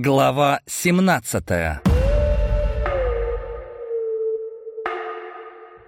Глава 17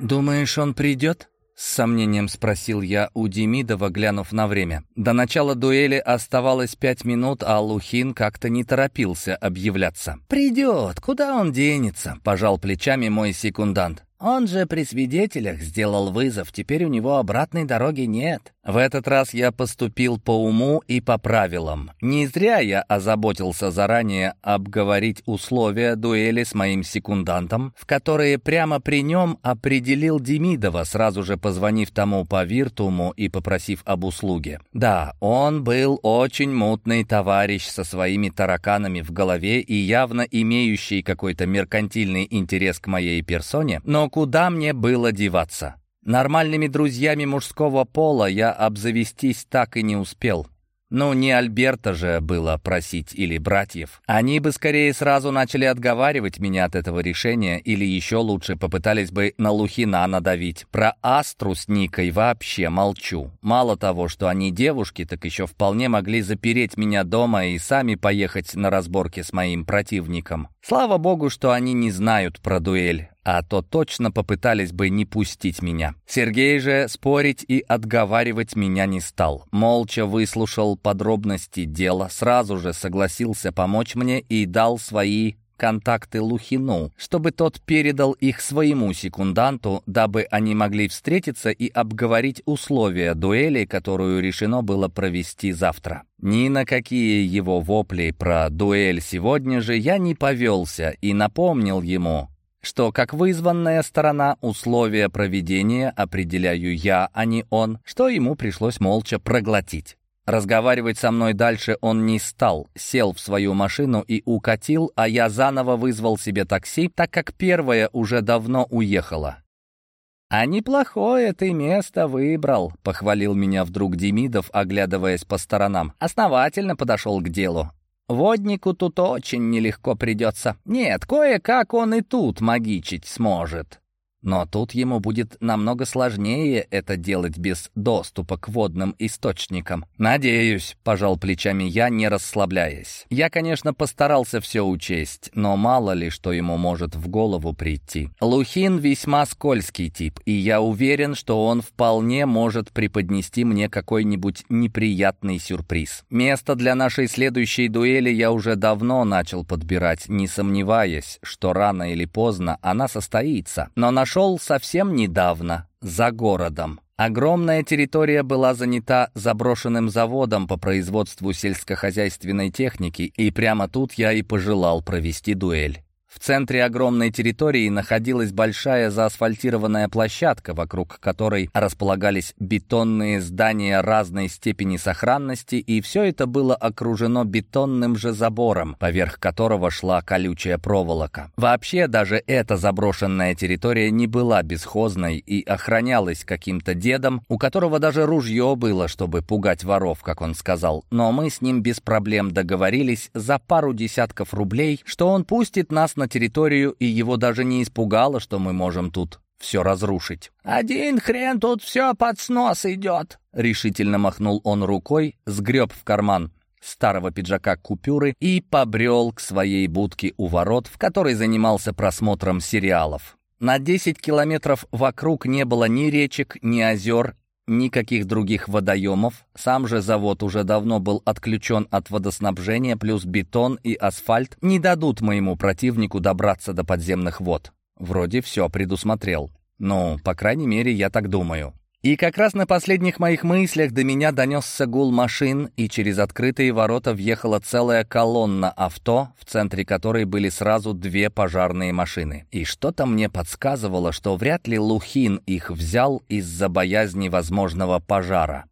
«Думаешь, он придет?» — с сомнением спросил я у Демидова, глянув на время. До начала дуэли оставалось пять минут, а Лухин как-то не торопился объявляться. «Придет, куда он денется?» — пожал плечами мой секундант. Он же при свидетелях сделал вызов, теперь у него обратной дороги нет. В этот раз я поступил по уму и по правилам. Не зря я озаботился заранее обговорить условия дуэли с моим секундантом, в которые прямо при нем определил Демидова, сразу же позвонив тому по виртууму и попросив об услуге. Да, он был очень мутный товарищ со своими тараканами в голове и явно имеющий какой-то меркантильный интерес к моей персоне, но куда мне было деваться? Нормальными друзьями мужского пола я обзавестись так и не успел. Ну, не Альберта же было просить или братьев. Они бы скорее сразу начали отговаривать меня от этого решения или еще лучше попытались бы на Лухина надавить. Про Астру с Никой вообще молчу. Мало того, что они девушки, так еще вполне могли запереть меня дома и сами поехать на разборки с моим противником. Слава богу, что они не знают про дуэль а то точно попытались бы не пустить меня. Сергей же спорить и отговаривать меня не стал. Молча выслушал подробности дела, сразу же согласился помочь мне и дал свои контакты Лухину, чтобы тот передал их своему секунданту, дабы они могли встретиться и обговорить условия дуэли, которую решено было провести завтра. Ни на какие его вопли про дуэль сегодня же я не повелся и напомнил ему, что как вызванная сторона условия проведения определяю я, а не он, что ему пришлось молча проглотить. Разговаривать со мной дальше он не стал, сел в свою машину и укатил, а я заново вызвал себе такси, так как первое уже давно уехало. «А неплохое ты место выбрал», — похвалил меня вдруг Демидов, оглядываясь по сторонам. «Основательно подошел к делу. Воднику тут очень нелегко придется. Нет, кое-как он и тут магичить сможет. Но тут ему будет намного сложнее это делать без доступа к водным источникам. «Надеюсь», — пожал плечами я, не расслабляясь. Я, конечно, постарался все учесть, но мало ли, что ему может в голову прийти. Лухин весьма скользкий тип, и я уверен, что он вполне может преподнести мне какой-нибудь неприятный сюрприз. Место для нашей следующей дуэли я уже давно начал подбирать, не сомневаясь, что рано или поздно она состоится. Но наш Нашел совсем недавно, за городом. Огромная территория была занята заброшенным заводом по производству сельскохозяйственной техники, и прямо тут я и пожелал провести дуэль. В центре огромной территории находилась большая заасфальтированная площадка, вокруг которой располагались бетонные здания разной степени сохранности, и все это было окружено бетонным же забором, поверх которого шла колючая проволока. Вообще, даже эта заброшенная территория не была бесхозной и охранялась каким-то дедом, у которого даже ружье было, чтобы пугать воров, как он сказал. Но мы с ним без проблем договорились за пару десятков рублей, что он пустит нас на территорию, и его даже не испугало, что мы можем тут все разрушить. «Один хрен тут все под снос идет!» Решительно махнул он рукой, сгреб в карман старого пиджака купюры и побрел к своей будке у ворот, в которой занимался просмотром сериалов. На 10 километров вокруг не было ни речек, ни озер, никаких других водоемов. Сам же завод уже давно был отключен от водоснабжения, плюс бетон и асфальт не дадут моему противнику добраться до подземных вод. Вроде все предусмотрел. Ну, по крайней мере, я так думаю. И как раз на последних моих мыслях до меня донесся гул машин, и через открытые ворота въехала целая колонна авто, в центре которой были сразу две пожарные машины. И что-то мне подсказывало, что вряд ли Лухин их взял из-за боязни возможного пожара.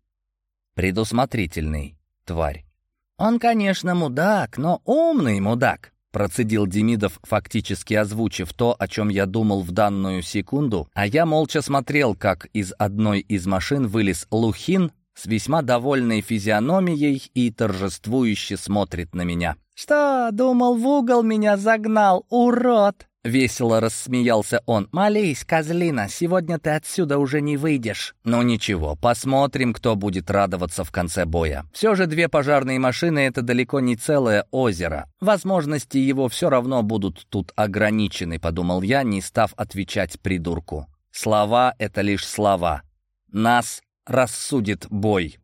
Предусмотрительный, тварь. Он, конечно, мудак, но умный мудак. Процедил Демидов, фактически озвучив то, о чем я думал в данную секунду, а я молча смотрел, как из одной из машин вылез Лухин с весьма довольной физиономией и торжествующе смотрит на меня. «Что, думал, в угол меня загнал, урод?» Весело рассмеялся он. «Молись, козлина, сегодня ты отсюда уже не выйдешь». «Ну ничего, посмотрим, кто будет радоваться в конце боя. Все же две пожарные машины — это далеко не целое озеро. Возможности его все равно будут тут ограничены», — подумал я, не став отвечать придурку. «Слова — это лишь слова. Нас рассудит бой».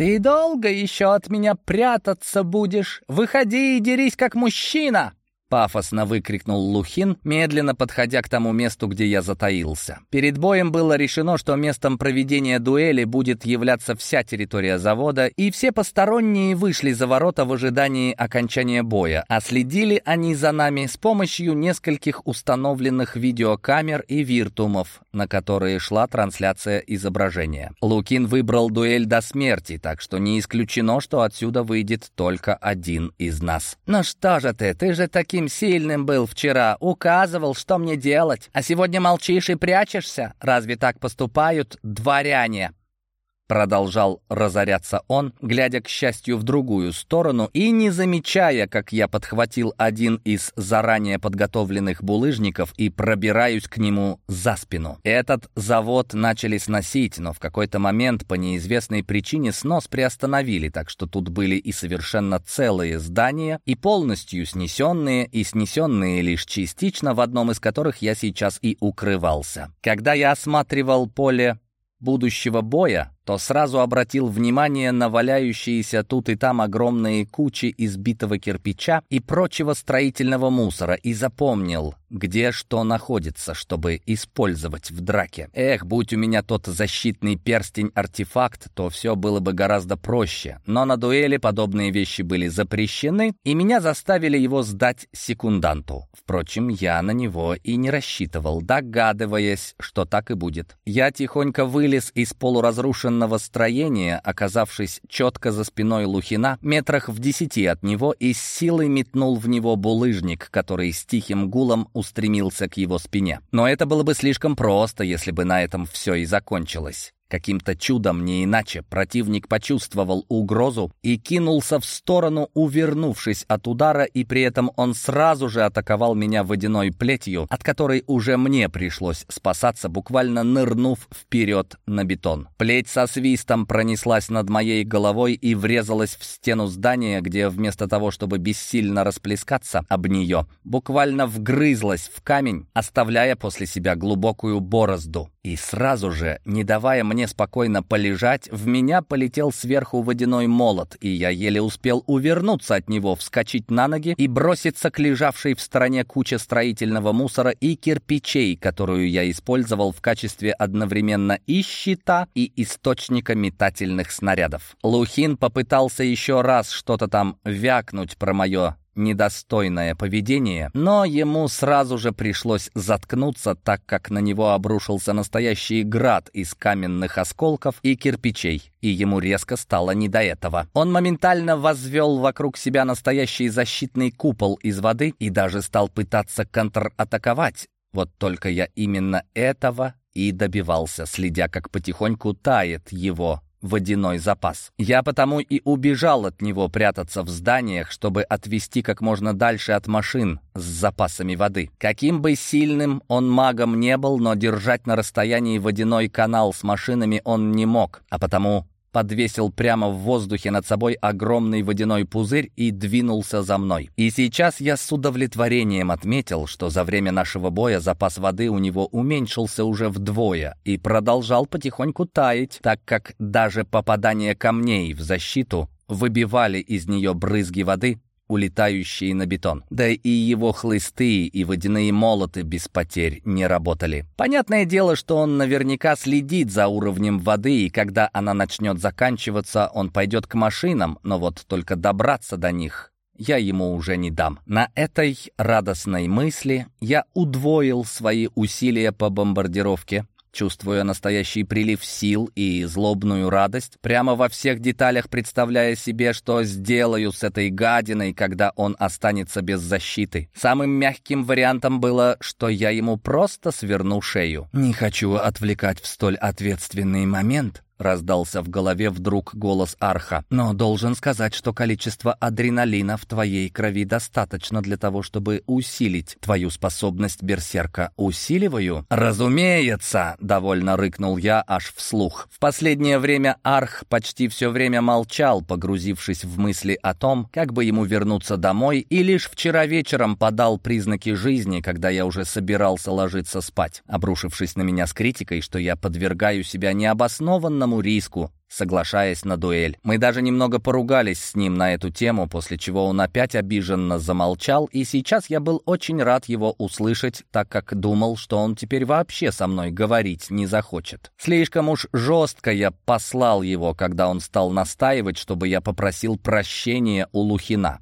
«Ты долго еще от меня прятаться будешь? Выходи и дерись, как мужчина!» Пафосно выкрикнул Лухин, медленно подходя к тому месту, где я затаился. Перед боем было решено, что местом проведения дуэли будет являться вся территория завода, и все посторонние вышли за ворота в ожидании окончания боя, а следили они за нами с помощью нескольких установленных видеокамер и виртумов, на которые шла трансляция изображения. Лукин выбрал дуэль до смерти, так что не исключено, что отсюда выйдет только один из нас. «Ну что же ты, ты же таки таким сильным был вчера, указывал, что мне делать, а сегодня молчишь и прячешься? Разве так поступают дворяне?» Продолжал разоряться он, глядя, к счастью, в другую сторону и не замечая, как я подхватил один из заранее подготовленных булыжников и пробираюсь к нему за спину. Этот завод начали сносить, но в какой-то момент по неизвестной причине снос приостановили, так что тут были и совершенно целые здания, и полностью снесенные, и снесенные лишь частично, в одном из которых я сейчас и укрывался. Когда я осматривал поле будущего боя, то сразу обратил внимание на валяющиеся тут и там огромные кучи избитого кирпича и прочего строительного мусора и запомнил, где что находится, чтобы использовать в драке. Эх, будь у меня тот защитный перстень-артефакт, то все было бы гораздо проще. Но на дуэли подобные вещи были запрещены, и меня заставили его сдать секунданту. Впрочем, я на него и не рассчитывал, догадываясь, что так и будет. Я тихонько вылез из полуразрушенного строения, оказавшись четко за спиной Лухина, метрах в десяти от него, и с силой метнул в него булыжник, который с тихим гулом устремился к его спине. Но это было бы слишком просто, если бы на этом все и закончилось. Каким-то чудом, не иначе, противник почувствовал угрозу и кинулся в сторону, увернувшись от удара, и при этом он сразу же атаковал меня водяной плетью, от которой уже мне пришлось спасаться, буквально нырнув вперед на бетон. Плеть со свистом пронеслась над моей головой и врезалась в стену здания, где вместо того, чтобы бессильно расплескаться об нее, буквально вгрызлась в камень, оставляя после себя глубокую борозду. И сразу же, не давая мне спокойно полежать, в меня полетел сверху водяной молот, и я еле успел увернуться от него, вскочить на ноги и броситься к лежавшей в стороне куче строительного мусора и кирпичей, которую я использовал в качестве одновременно и щита, и источника метательных снарядов. Лухин попытался еще раз что-то там вякнуть про мое недостойное поведение, но ему сразу же пришлось заткнуться, так как на него обрушился настоящий град из каменных осколков и кирпичей, и ему резко стало не до этого. Он моментально возвел вокруг себя настоящий защитный купол из воды и даже стал пытаться контратаковать. Вот только я именно этого и добивался, следя, как потихоньку тает его водяной запас. Я потому и убежал от него прятаться в зданиях, чтобы отвести как можно дальше от машин с запасами воды. Каким бы сильным он магом не был, но держать на расстоянии водяной канал с машинами он не мог, а потому подвесил прямо в воздухе над собой огромный водяной пузырь и двинулся за мной. И сейчас я с удовлетворением отметил, что за время нашего боя запас воды у него уменьшился уже вдвое и продолжал потихоньку таять, так как даже попадание камней в защиту выбивали из нее брызги воды, улетающие на бетон. Да и его хлысты и водяные молоты без потерь не работали. Понятное дело, что он наверняка следит за уровнем воды, и когда она начнет заканчиваться, он пойдет к машинам, но вот только добраться до них я ему уже не дам. На этой радостной мысли я удвоил свои усилия по бомбардировке, чувствуя настоящий прилив сил и злобную радость, прямо во всех деталях представляя себе, что сделаю с этой гадиной, когда он останется без защиты. Самым мягким вариантом было, что я ему просто сверну шею. «Не хочу отвлекать в столь ответственный момент», Раздался в голове вдруг голос Арха. «Но должен сказать, что количество адреналина в твоей крови достаточно для того, чтобы усилить твою способность берсерка. Усиливаю?» «Разумеется!» — довольно рыкнул я аж вслух. В последнее время Арх почти все время молчал, погрузившись в мысли о том, как бы ему вернуться домой, и лишь вчера вечером подал признаки жизни, когда я уже собирался ложиться спать, обрушившись на меня с критикой, что я подвергаю себя необоснованному огромному риску, соглашаясь на дуэль. Мы даже немного поругались с ним на эту тему, после чего он опять обиженно замолчал, и сейчас я был очень рад его услышать, так как думал, что он теперь вообще со мной говорить не захочет. Слишком уж жестко я послал его, когда он стал настаивать, чтобы я попросил прощения у Лухина.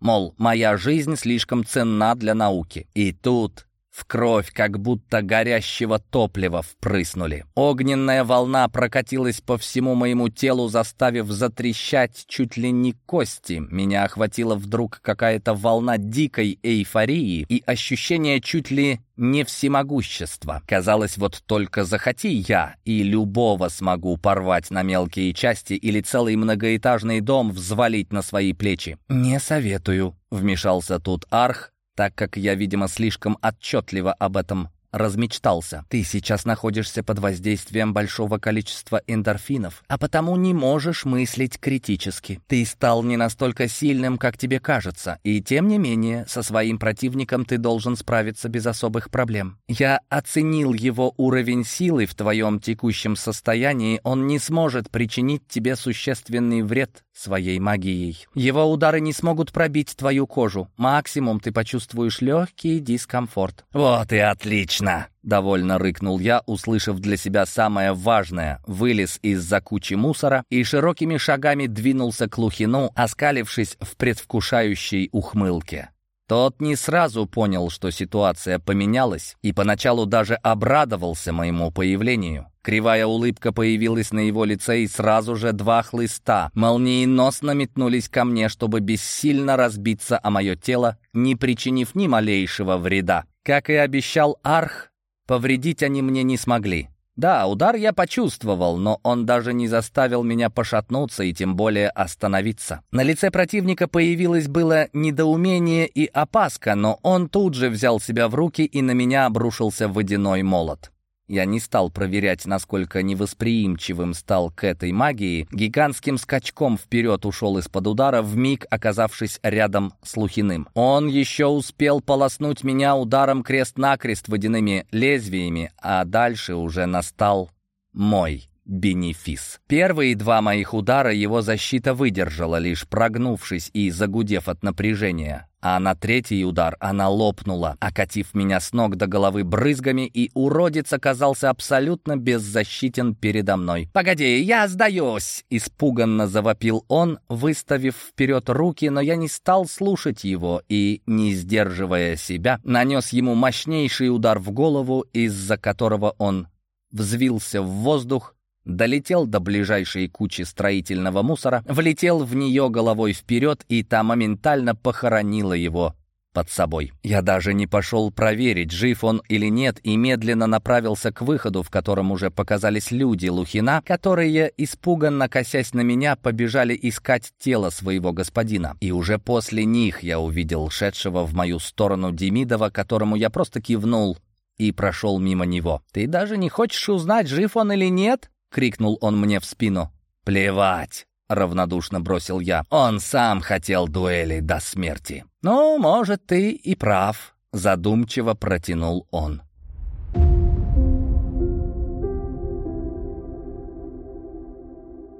Мол, моя жизнь слишком ценна для науки. И тут в кровь, как будто горящего топлива впрыснули. Огненная волна прокатилась по всему моему телу, заставив затрещать чуть ли не кости. Меня охватила вдруг какая-то волна дикой эйфории и ощущение чуть ли не всемогущества. Казалось, вот только захоти я, и любого смогу порвать на мелкие части или целый многоэтажный дом взвалить на свои плечи. «Не советую», — вмешался тут Арх, так как я, видимо, слишком отчетливо об этом размечтался. Ты сейчас находишься под воздействием большого количества эндорфинов, а потому не можешь мыслить критически. Ты стал не настолько сильным, как тебе кажется, и тем не менее со своим противником ты должен справиться без особых проблем. Я оценил его уровень силы в твоем текущем состоянии, он не сможет причинить тебе существенный вред своей магией. Его удары не смогут пробить твою кожу. Максимум ты почувствуешь легкий дискомфорт. Вот и отлично. «Отлично!» — довольно рыкнул я, услышав для себя самое важное, вылез из-за кучи мусора и широкими шагами двинулся к Лухину, оскалившись в предвкушающей ухмылке. Тот не сразу понял, что ситуация поменялась, и поначалу даже обрадовался моему появлению. Кривая улыбка появилась на его лице, и сразу же два хлыста молниеносно метнулись ко мне, чтобы бессильно разбиться о мое тело, не причинив ни малейшего вреда. Как и обещал Арх, повредить они мне не смогли. Да, удар я почувствовал, но он даже не заставил меня пошатнуться и тем более остановиться. На лице противника появилось было недоумение и опаска, но он тут же взял себя в руки и на меня обрушился водяной молот. Я не стал проверять, насколько невосприимчивым стал к этой магии. Гигантским скачком вперед ушел из-под удара, вмиг оказавшись рядом с Лухиным. Он еще успел полоснуть меня ударом крест-накрест водяными лезвиями, а дальше уже настал мой бенефис. Первые два моих удара его защита выдержала, лишь прогнувшись и загудев от напряжения. А на третий удар она лопнула, окатив меня с ног до головы брызгами, и уродец оказался абсолютно беззащитен передо мной. «Погоди, я сдаюсь!» — испуганно завопил он, выставив вперед руки, но я не стал слушать его и, не сдерживая себя, нанес ему мощнейший удар в голову, из-за которого он взвился в воздух, долетел до ближайшей кучи строительного мусора, влетел в нее головой вперед, и та моментально похоронила его под собой. Я даже не пошел проверить, жив он или нет, и медленно направился к выходу, в котором уже показались люди Лухина, которые, испуганно косясь на меня, побежали искать тело своего господина. И уже после них я увидел шедшего в мою сторону Демидова, которому я просто кивнул и прошел мимо него. «Ты даже не хочешь узнать, жив он или нет?» Крикнул он мне в спину. «Плевать!» — равнодушно бросил я. «Он сам хотел дуэли до смерти». «Ну, может, ты и прав», — задумчиво протянул он.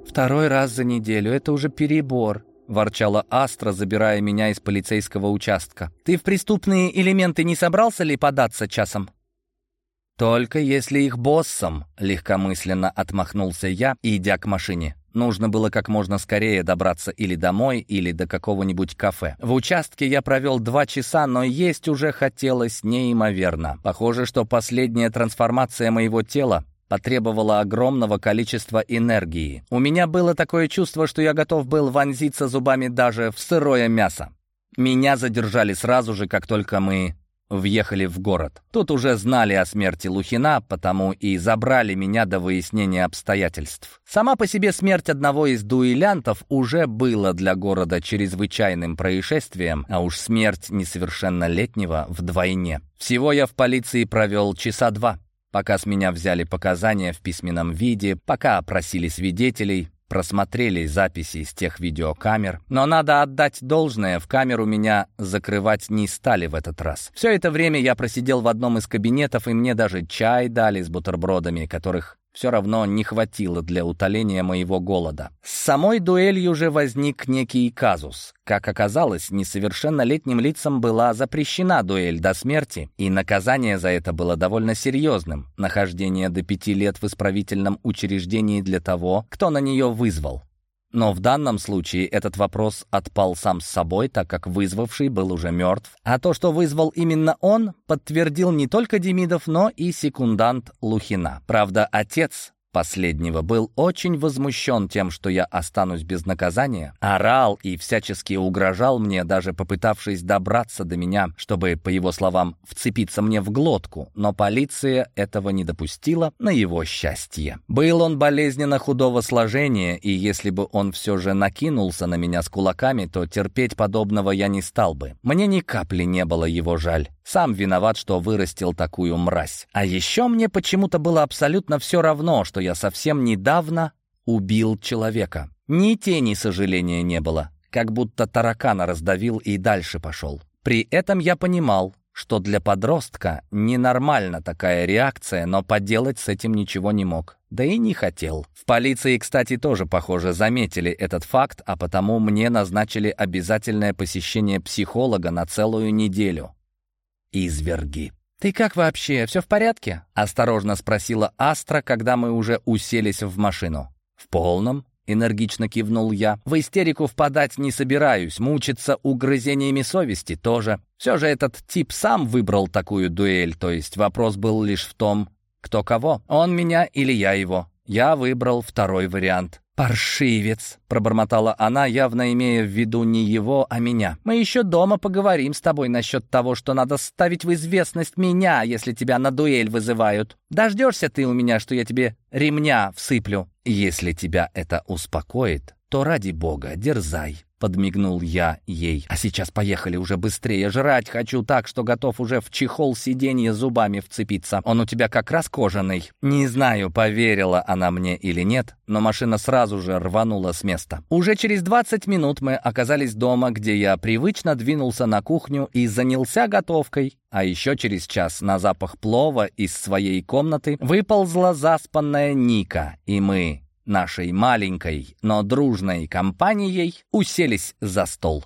«Второй раз за неделю — это уже перебор», — ворчала Астра, забирая меня из полицейского участка. «Ты в преступные элементы не собрался ли податься часом?» «Только если их боссом», — легкомысленно отмахнулся я, идя к машине. Нужно было как можно скорее добраться или домой, или до какого-нибудь кафе. В участке я провел два часа, но есть уже хотелось неимоверно. Похоже, что последняя трансформация моего тела потребовала огромного количества энергии. У меня было такое чувство, что я готов был вонзиться зубами даже в сырое мясо. Меня задержали сразу же, как только мы въехали в город. Тут уже знали о смерти Лухина, потому и забрали меня до выяснения обстоятельств. Сама по себе смерть одного из дуэлянтов уже была для города чрезвычайным происшествием, а уж смерть несовершеннолетнего вдвойне. Всего я в полиции провел часа два, пока с меня взяли показания в письменном виде, пока опросили свидетелей, просмотрели записи из тех видеокамер, но надо отдать должное, в камеру меня закрывать не стали в этот раз. Все это время я просидел в одном из кабинетов, и мне даже чай дали с бутербродами, которых все равно не хватило для утоления моего голода. С самой дуэлью же возник некий казус. Как оказалось, несовершеннолетним лицам была запрещена дуэль до смерти, и наказание за это было довольно серьезным – нахождение до пяти лет в исправительном учреждении для того, кто на нее вызвал. Но в данном случае этот вопрос отпал сам с собой, так как вызвавший был уже мертв. А то, что вызвал именно он, подтвердил не только Демидов, но и секундант Лухина. Правда, отец последнего был очень возмущен тем, что я останусь без наказания, орал и всячески угрожал мне, даже попытавшись добраться до меня, чтобы, по его словам, вцепиться мне в глотку, но полиция этого не допустила на его счастье. Был он болезненно худого сложения, и если бы он все же накинулся на меня с кулаками, то терпеть подобного я не стал бы. Мне ни капли не было его жаль. Сам виноват, что вырастил такую мразь. А еще мне почему-то было абсолютно все равно, что я совсем недавно убил человека. Ни тени сожаления не было, как будто таракана раздавил и дальше пошел. При этом я понимал, что для подростка ненормальна такая реакция, но поделать с этим ничего не мог. Да и не хотел. В полиции, кстати, тоже, похоже, заметили этот факт, а потому мне назначили обязательное посещение психолога на целую неделю изверги. «Ты как вообще? Все в порядке?» — осторожно спросила Астра, когда мы уже уселись в машину. «В полном?» — энергично кивнул я. «В истерику впадать не собираюсь, мучиться угрызениями совести тоже. Все же этот тип сам выбрал такую дуэль, то есть вопрос был лишь в том, кто кого. Он меня или я его. Я выбрал второй вариант. «Паршивец!» — пробормотала она, явно имея в виду не его, а меня. «Мы еще дома поговорим с тобой насчет того, что надо ставить в известность меня, если тебя на дуэль вызывают. Дождешься ты у меня, что я тебе ремня всыплю. Если тебя это успокоит, то ради бога, дерзай. Подмигнул я ей. А сейчас поехали уже быстрее. Жрать хочу так, что готов уже в чехол сиденья зубами вцепиться. Он у тебя как раз кожаный. Не знаю, поверила она мне или нет, но машина сразу же рванула с места. Уже через 20 минут мы оказались дома, где я привычно двинулся на кухню и занялся готовкой. А еще через час на запах плова из своей комнаты выползла заспанная Ника, и мы нашей маленькой, но дружной компанией уселись за стол.